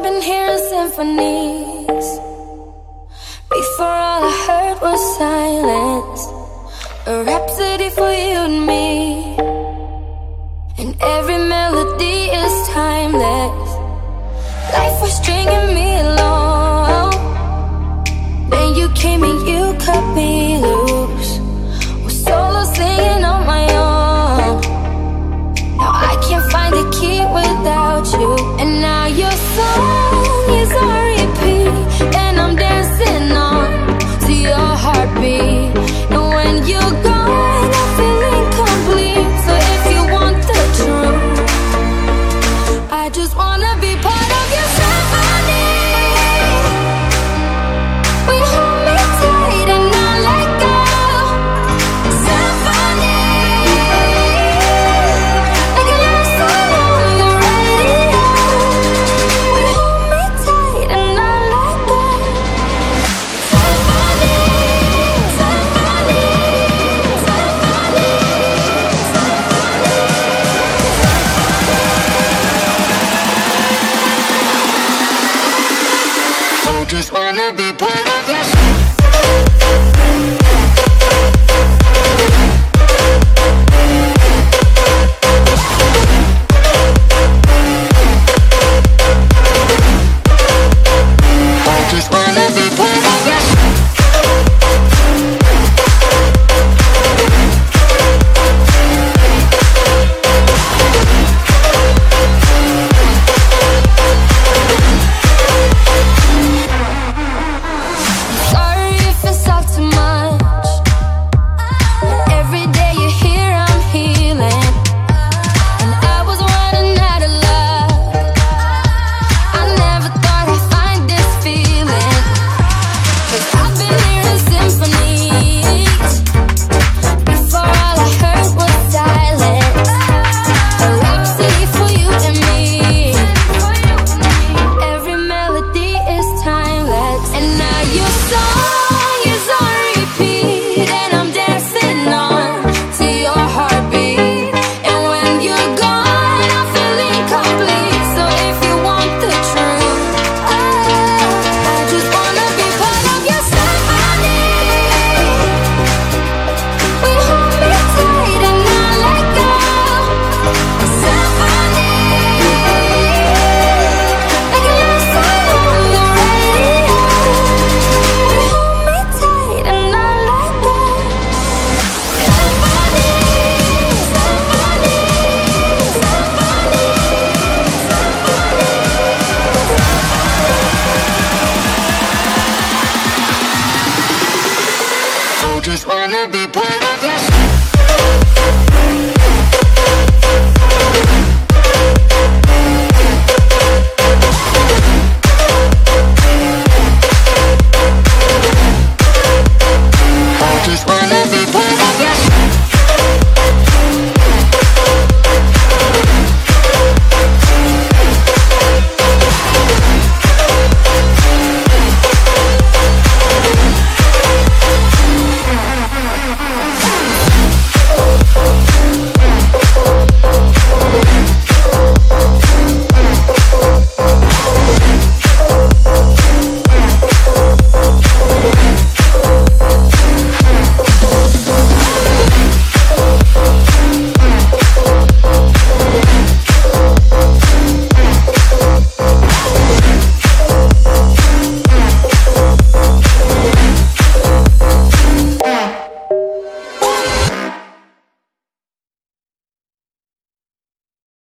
I've been hearing symphonies. Before all I heard was silence. wanna be part of your What?